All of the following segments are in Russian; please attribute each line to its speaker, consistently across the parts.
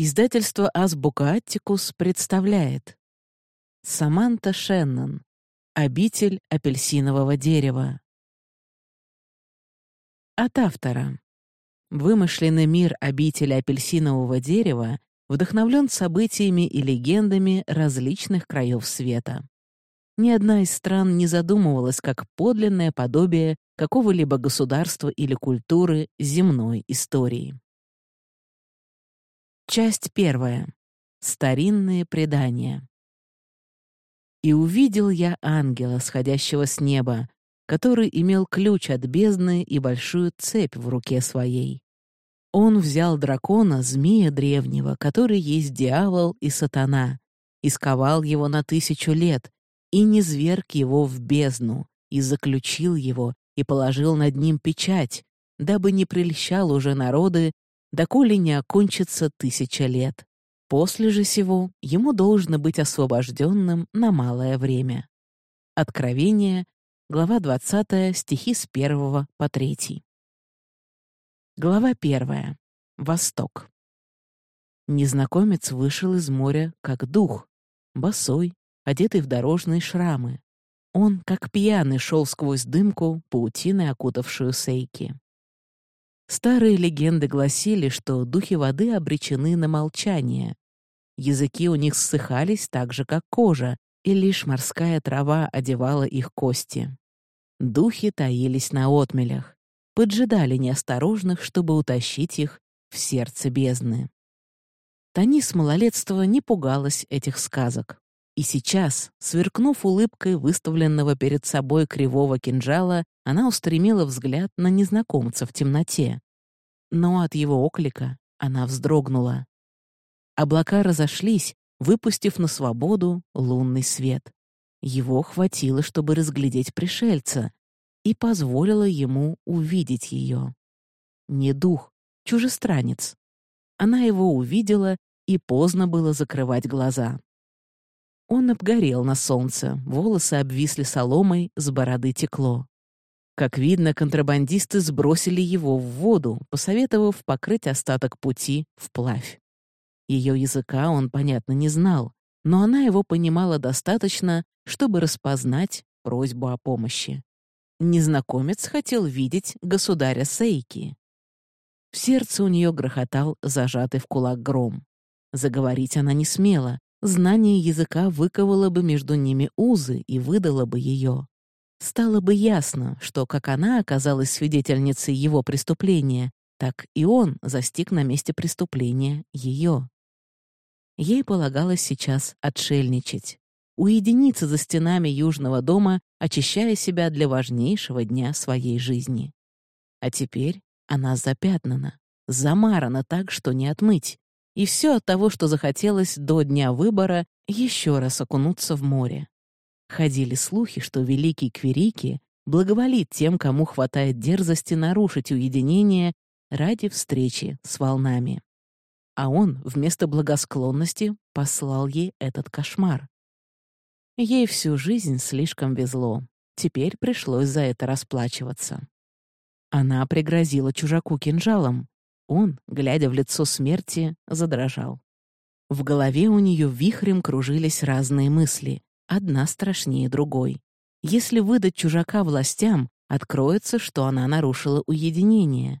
Speaker 1: Издательство «Азбука Аттикус» представляет Саманта Шеннон «Обитель апельсинового дерева» От автора. Вымышленный мир обители апельсинового дерева вдохновлен событиями и легендами различных краев света. Ни одна из стран не задумывалась как подлинное подобие какого-либо государства или культуры земной истории. Часть первая. Старинные предания. «И увидел я ангела, сходящего с неба, который имел ключ от бездны и большую цепь в руке своей. Он взял дракона, змея древнего, который есть дьявол и сатана, и сковал его на тысячу лет, и не зверг его в бездну, и заключил его, и положил над ним печать, дабы не прельщал уже народы доколе не окончится тысяча лет. После же сего ему должно быть освобожденным на малое время. Откровение, глава 20, стихи с 1 по 3. Глава 1. Восток. Незнакомец вышел из моря как дух, босой, одетый в дорожные шрамы. Он, как пьяный, шел сквозь дымку, паутины, окутавшую Сейки. Старые легенды гласили, что духи воды обречены на молчание. Языки у них ссыхались так же, как кожа, и лишь морская трава одевала их кости. Духи таились на отмелях, поджидали неосторожных, чтобы утащить их в сердце бездны. Танис малолетства не пугалась этих сказок. И сейчас, сверкнув улыбкой выставленного перед собой кривого кинжала, она устремила взгляд на незнакомца в темноте. Но от его оклика она вздрогнула. Облака разошлись, выпустив на свободу лунный свет. Его хватило, чтобы разглядеть пришельца, и позволило ему увидеть ее. Не дух, чужестранец. Она его увидела, и поздно было закрывать глаза. Он обгорел на солнце, волосы обвисли соломой, с бороды текло. Как видно, контрабандисты сбросили его в воду, посоветовав покрыть остаток пути вплавь. Ее языка он, понятно, не знал, но она его понимала достаточно, чтобы распознать просьбу о помощи. Незнакомец хотел видеть государя Сейки. В сердце у нее грохотал зажатый в кулак гром. Заговорить она не смела, Знание языка выковало бы между ними узы и выдало бы ее. Стало бы ясно, что как она оказалась свидетельницей его преступления, так и он застиг на месте преступления ее. Ей полагалось сейчас отшельничать, уединиться за стенами Южного дома, очищая себя для важнейшего дня своей жизни. А теперь она запятнана, замарана так, что не отмыть, и все от того, что захотелось до дня выбора еще раз окунуться в море. Ходили слухи, что великий Кверики благоволит тем, кому хватает дерзости нарушить уединение ради встречи с волнами. А он вместо благосклонности послал ей этот кошмар. Ей всю жизнь слишком везло. Теперь пришлось за это расплачиваться. Она пригрозила чужаку кинжалом, он, глядя в лицо смерти, задрожал. В голове у нее вихрем кружились разные мысли, одна страшнее другой. Если выдать чужака властям, откроется, что она нарушила уединение.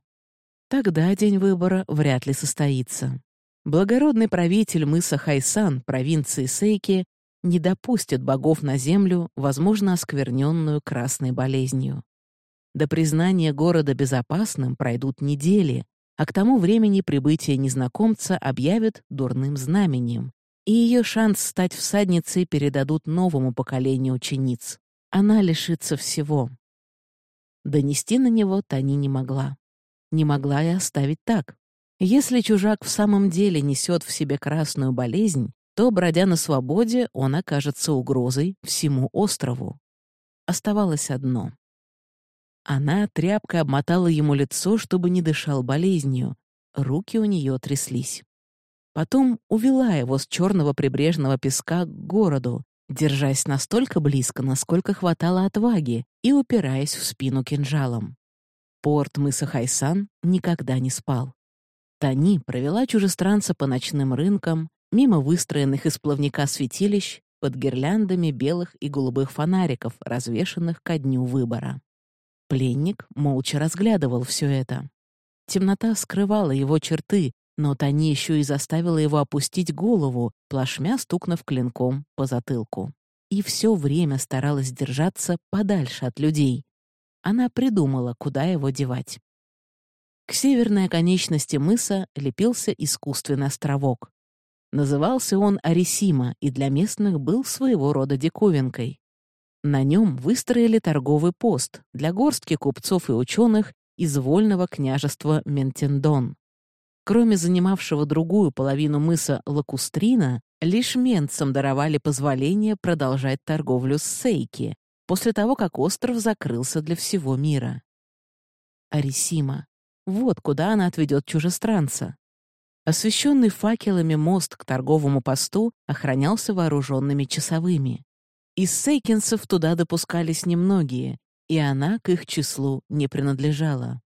Speaker 1: Тогда день выбора вряд ли состоится. Благородный правитель мыса Хайсан, провинции Сейки, не допустит богов на землю, возможно, оскверненную красной болезнью. До признания города безопасным пройдут недели, а к тому времени прибытие незнакомца объявят дурным знамением, и ее шанс стать всадницей передадут новому поколению учениц. Она лишится всего. Донести на него Тани не могла. Не могла и оставить так. Если чужак в самом деле несет в себе красную болезнь, то, бродя на свободе, он окажется угрозой всему острову. Оставалось одно она тряпкой обмотала ему лицо, чтобы не дышал болезнью. Руки у нее тряслись. Потом увела его с черного прибрежного песка к городу, держась настолько близко, насколько хватало отваги, и упираясь в спину кинжалом. Порт мыса Хайсан никогда не спал. Тани провела чужестранца по ночным рынкам, мимо выстроенных из плавника святилищ, под гирляндами белых и голубых фонариков, развешанных ко дню выбора. Пленник молча разглядывал все это. Темнота скрывала его черты, но Тани еще и заставила его опустить голову, плашмя стукнув клинком по затылку. И все время старалась держаться подальше от людей. Она придумала, куда его девать. К северной оконечности мыса лепился искусственный островок. Назывался он Арисима и для местных был своего рода диковинкой. На нем выстроили торговый пост для горстки купцов и ученых из вольного княжества Ментендон. Кроме занимавшего другую половину мыса Лакустрина, лишь менцам даровали позволение продолжать торговлю с Сейки, после того, как остров закрылся для всего мира. Арисима. Вот куда она отведет чужестранца. Освещенный факелами мост к торговому посту охранялся вооруженными часовыми. Из сейкинцев туда допускались немногие, и она к их числу не принадлежала.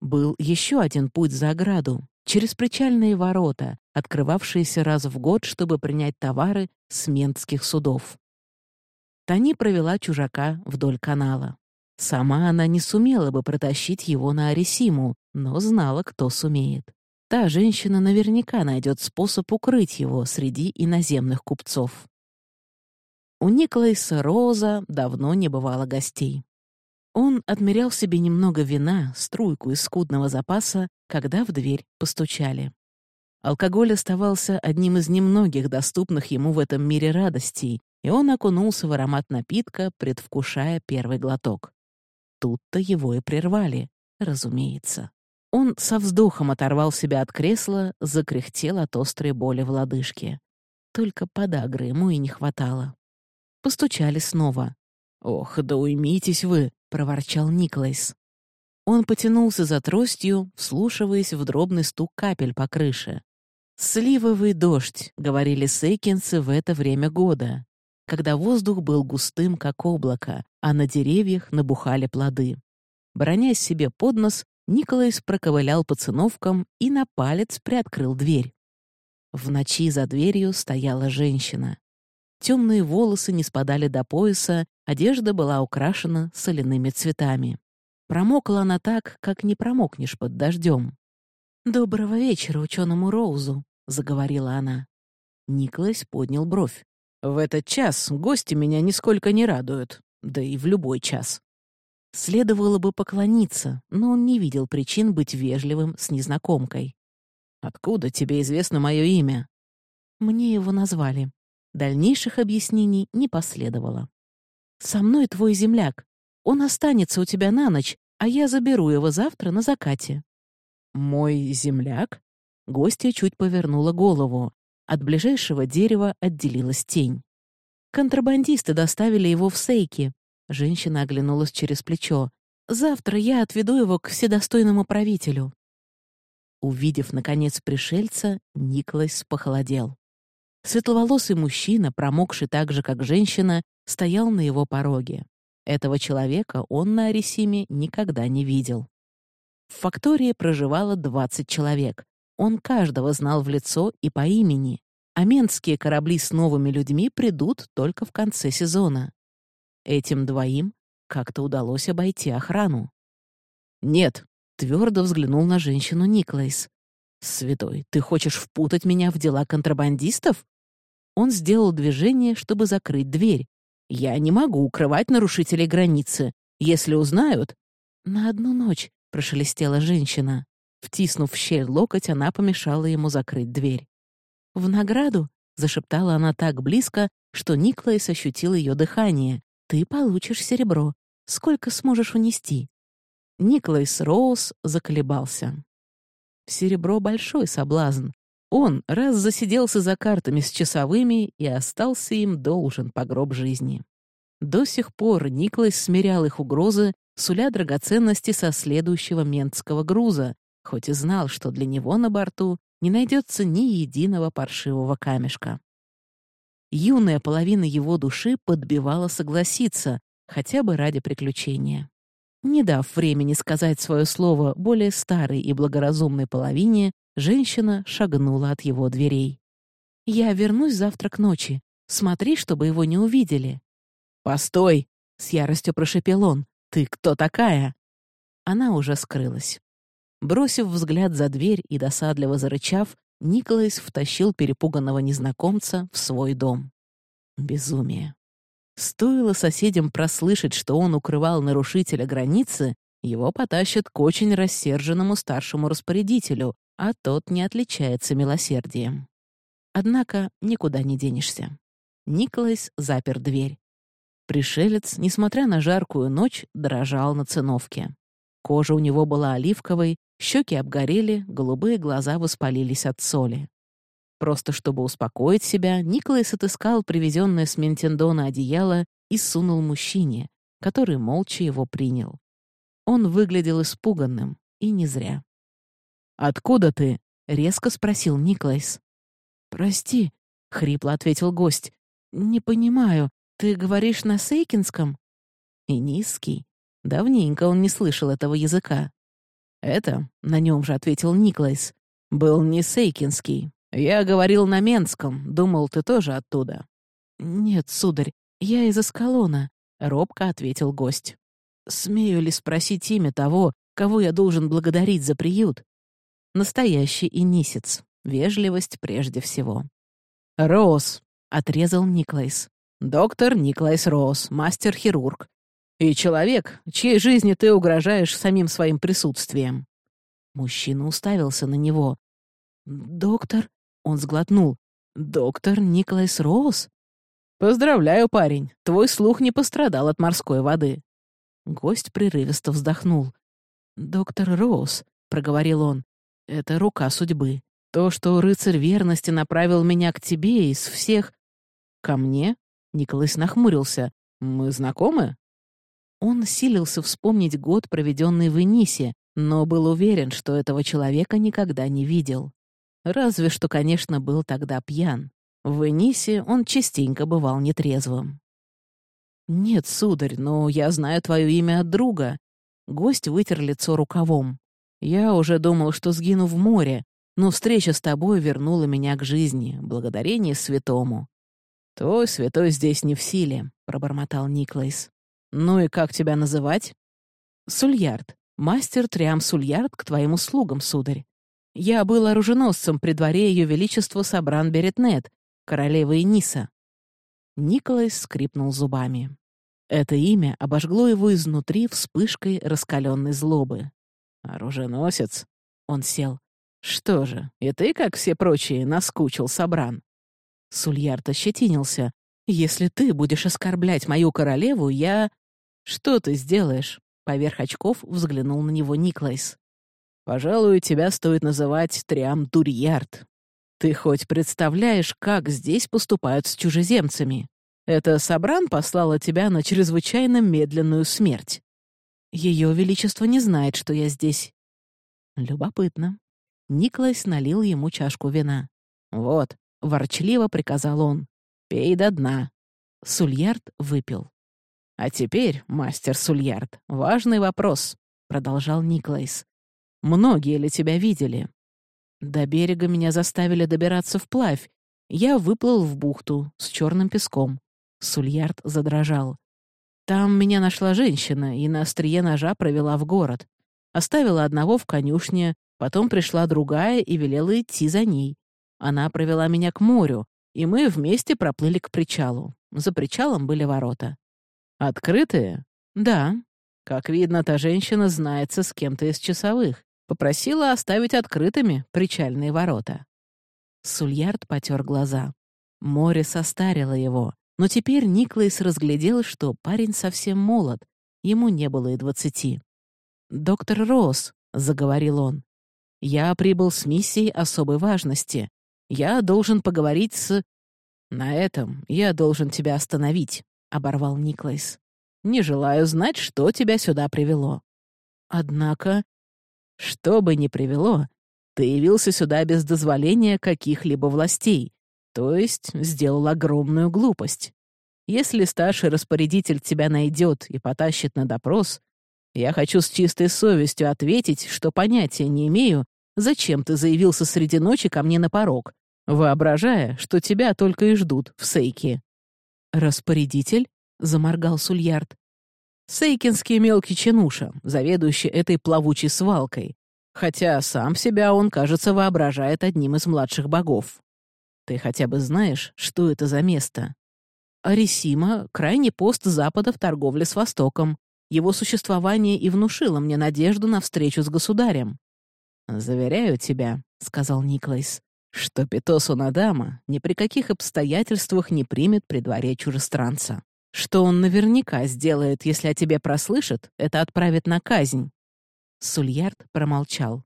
Speaker 1: Был еще один путь за ограду, через причальные ворота, открывавшиеся раз в год, чтобы принять товары с ментских судов. Тани провела чужака вдоль канала. Сама она не сумела бы протащить его на Арисиму, но знала, кто сумеет. Та женщина наверняка найдет способ укрыть его среди иноземных купцов. У Николайса Роза давно не бывало гостей. Он отмерял себе немного вина, струйку из скудного запаса, когда в дверь постучали. Алкоголь оставался одним из немногих доступных ему в этом мире радостей, и он окунулся в аромат напитка, предвкушая первый глоток. Тут-то его и прервали, разумеется. Он со вздохом оторвал себя от кресла, закряхтел от острой боли в лодыжке. Только подагры ему и не хватало. Постучали снова. «Ох, да уймитесь вы!» — проворчал Никлайс. Он потянулся за тростью, вслушиваясь в дробный стук капель по крыше. «Сливовый дождь», — говорили сейкинцы в это время года когда воздух был густым, как облако, а на деревьях набухали плоды. Бронясь себе под нос, Николайс проковылял по циновкам и на палец приоткрыл дверь. В ночи за дверью стояла женщина. Темные волосы не спадали до пояса, одежда была украшена соляными цветами. Промокла она так, как не промокнешь под дождем. «Доброго вечера ученому Роузу», — заговорила она. Николас поднял бровь. В этот час гости меня нисколько не радуют, да и в любой час. Следовало бы поклониться, но он не видел причин быть вежливым с незнакомкой. «Откуда тебе известно мое имя?» Мне его назвали. Дальнейших объяснений не последовало. «Со мной твой земляк. Он останется у тебя на ночь, а я заберу его завтра на закате». «Мой земляк?» Гостья чуть повернула голову. От ближайшего дерева отделилась тень. Контрабандисты доставили его в Сейки. Женщина оглянулась через плечо. «Завтра я отведу его к вседостойному правителю». Увидев, наконец, пришельца, Николас похолодел. Светловолосый мужчина, промокший так же, как женщина, стоял на его пороге. Этого человека он на Арисиме никогда не видел. В фактории проживало 20 человек. Он каждого знал в лицо и по имени, а корабли с новыми людьми придут только в конце сезона. Этим двоим как-то удалось обойти охрану. «Нет», — твердо взглянул на женщину Никлайс. «Святой, ты хочешь впутать меня в дела контрабандистов?» Он сделал движение, чтобы закрыть дверь. «Я не могу укрывать нарушителей границы. Если узнают...» «На одну ночь», — прошелестела женщина. Втиснув в щель локоть, она помешала ему закрыть дверь. «В награду», — зашептала она так близко, что Никлайс ощутил ее дыхание, «ты получишь серебро. Сколько сможешь унести?» Никлайс Роуз заколебался. Серебро — большой соблазн. Он раз засиделся за картами с часовыми и остался им должен по гроб жизни. До сих пор Никлайс смирял их угрозы, суля драгоценности со следующего ментского груза, хоть и знал, что для него на борту не найдется ни единого паршивого камешка. Юная половина его души подбивала согласиться, хотя бы ради приключения. Не дав времени сказать свое слово более старой и благоразумной половине, женщина шагнула от его дверей. «Я вернусь завтра к ночи. Смотри, чтобы его не увидели». «Постой!» — с яростью прошепел он. «Ты кто такая?» Она уже скрылась. Бросив взгляд за дверь и досадливо зарычав, Николас втащил перепуганного незнакомца в свой дом. Безумие. Стоило соседям прослышать, что он укрывал нарушителя границы, его потащат к очень рассерженному старшему распорядителю, а тот не отличается милосердием. Однако никуда не денешься. Николас запер дверь. Пришелец, несмотря на жаркую ночь, дрожал на циновке. Кожа у него была оливковой, щеки обгорели, голубые глаза воспалились от соли. Просто чтобы успокоить себя, Николас отыскал привезенное с Ментендона одеяло и сунул мужчине, который молча его принял. Он выглядел испуганным, и не зря. «Откуда ты?» — резко спросил Николас. «Прости», — хрипло ответил гость. «Не понимаю, ты говоришь на сейкинском?» И низкий. Давненько он не слышал этого языка. «Это», — на нем же ответил Николас, — «был не сейкинский, «Я говорил на Менском. Думал, ты тоже оттуда». «Нет, сударь, я из Аскалона», — робко ответил гость. «Смею ли спросить имя того, кого я должен благодарить за приют?» Настоящий инисец. Вежливость прежде всего. «Роуз», — отрезал Никлайс. «Доктор Никлайс Роуз, мастер-хирург. И человек, чьей жизни ты угрожаешь самим своим присутствием». Мужчина уставился на него. «Доктор?» Он сглотнул. «Доктор Николас Роуз?» «Поздравляю, парень, твой слух не пострадал от морской воды». Гость прерывисто вздохнул. «Доктор Роуз», — проговорил он, — «это рука судьбы. То, что рыцарь верности направил меня к тебе из всех...» «Ко мне?» — Николас нахмурился. «Мы знакомы?» Он силился вспомнить год, проведенный в Энисе, но был уверен, что этого человека никогда не видел. Разве что, конечно, был тогда пьян. В Энисе он частенько бывал нетрезвым. «Нет, сударь, но я знаю твое имя от друга». Гость вытер лицо рукавом. «Я уже думал, что сгину в море, но встреча с тобой вернула меня к жизни, благодарение святому». «Твой святой здесь не в силе», — пробормотал Никлайс. «Ну и как тебя называть?» «Сульярд. Мастер Триам Сульярд к твоим услугам, сударь. Я был оруженосцем при дворе Ее Величества Сабран Беретнет, королевы Иниса». Николас скрипнул зубами. Это имя обожгло его изнутри вспышкой раскаленной злобы. «Оруженосец?» Он сел. «Что же, и ты, как все прочие, наскучил Сабран?» Сульярд ощетинился. «Если ты будешь оскорблять мою королеву, я...» «Что ты сделаешь?» Поверх очков взглянул на него Никлайс. Пожалуй, тебя стоит называть Триам Дурьярд. Ты хоть представляешь, как здесь поступают с чужеземцами? Это Сабран послала тебя на чрезвычайно медленную смерть. Ее Величество не знает, что я здесь. Любопытно. Николас налил ему чашку вина. «Вот», — ворчливо приказал он, — «пей до дна». Сульярд выпил. «А теперь, мастер Сульярд, важный вопрос», — продолжал Николас. Многие ли тебя видели? До берега меня заставили добираться вплавь. Я выплыл в бухту с черным песком. Сульярд задрожал. Там меня нашла женщина и на острие ножа провела в город. Оставила одного в конюшне, потом пришла другая и велела идти за ней. Она провела меня к морю, и мы вместе проплыли к причалу. За причалом были ворота. «Открытые?» «Да». Как видно, та женщина знается с кем-то из часовых. Попросила оставить открытыми причальные ворота. Сульярд потер глаза. Море состарило его, но теперь Никлайс разглядел, что парень совсем молод, ему не было и двадцати. «Доктор Росс», — заговорил он, — «я прибыл с миссией особой важности. Я должен поговорить с...» «На этом я должен тебя остановить», — оборвал Никлайс. «Не желаю знать, что тебя сюда привело». «Однако...» Что бы ни привело, ты явился сюда без дозволения каких-либо властей, то есть сделал огромную глупость. Если старший распорядитель тебя найдет и потащит на допрос, Я хочу с чистой совестью ответить, что понятия не имею, зачем ты заявился среди ночи ко мне на порог, воображая, что тебя только и ждут в Сейке». «Распорядитель?» — заморгал Сульярд. «Сейкинский мелкий чинуша, заведующий этой плавучей свалкой, хотя сам себя он, кажется, воображает одним из младших богов. Ты хотя бы знаешь, что это за место?» Арисима — крайний пост Запада в торговле с Востоком. Его существование и внушило мне надежду на встречу с государем. «Заверяю тебя», — сказал Никлайс, «что Питосу Надама ни при каких обстоятельствах не примет при дворе чужестранца. Что он наверняка сделает, если о тебе прослышит, это отправит на казнь». Сульярд промолчал.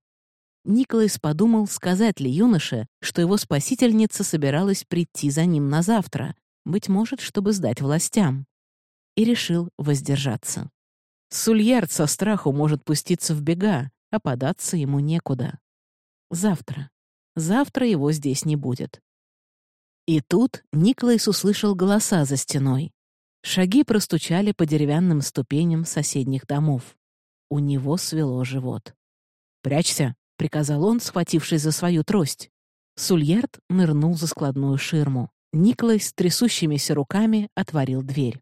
Speaker 1: Николайс подумал, сказать ли юноше, что его спасительница собиралась прийти за ним на завтра, быть может, чтобы сдать властям, и решил воздержаться. Сульярд со страху может пуститься в бега, а податься ему некуда. Завтра. Завтра его здесь не будет. И тут Николайс услышал голоса за стеной. Шаги простучали по деревянным ступеням соседних домов. У него свело живот. «Прячься!» — приказал он, схватившись за свою трость. Сульярд нырнул за складную ширму. Николай с трясущимися руками отворил дверь.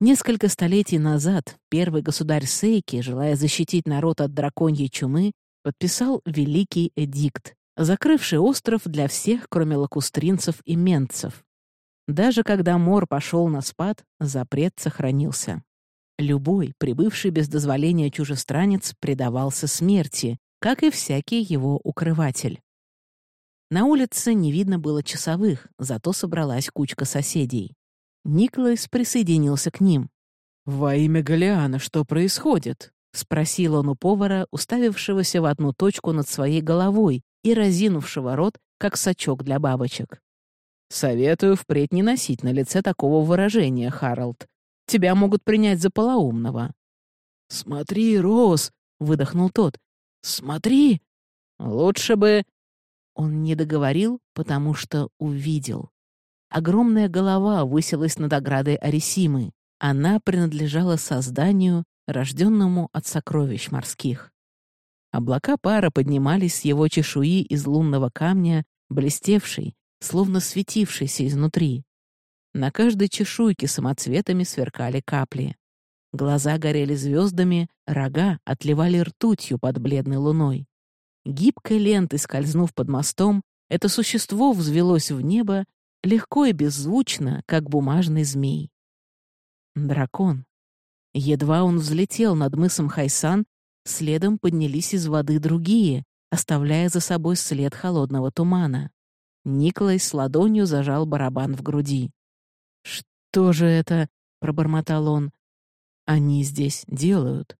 Speaker 1: Несколько столетий назад первый государь Сейки, желая защитить народ от драконьей чумы, подписал Великий Эдикт, закрывший остров для всех, кроме лакустринцев и менцев. Даже когда мор пошел на спад, запрет сохранился. Любой, прибывший без дозволения чужестранец, предавался смерти, как и всякий его укрыватель. На улице не видно было часовых, зато собралась кучка соседей. Николас присоединился к ним. «Во имя Галиана что происходит?» — спросил он у повара, уставившегося в одну точку над своей головой и разинувшего рот, как сачок для бабочек. «Советую впредь не носить на лице такого выражения, Харалд. Тебя могут принять за полоумного». «Смотри, Рос!» — выдохнул тот. «Смотри!» «Лучше бы...» Он не договорил, потому что увидел. Огромная голова высилась над оградой Арисимы. Она принадлежала созданию, рожденному от сокровищ морских. Облака пара поднимались с его чешуи из лунного камня, блестевшей, словно светившейся изнутри. На каждой чешуйке самоцветами сверкали капли. Глаза горели звездами, рога отливали ртутью под бледной луной. Гибкой лентой скользнув под мостом, это существо взвелось в небо, легко и беззвучно, как бумажный змей. Дракон. Едва он взлетел над мысом Хайсан, следом поднялись из воды другие, оставляя за собой след холодного тумана. Николай с ладонью зажал барабан в груди. «Что же это?» — пробормотал он. «Они здесь делают?»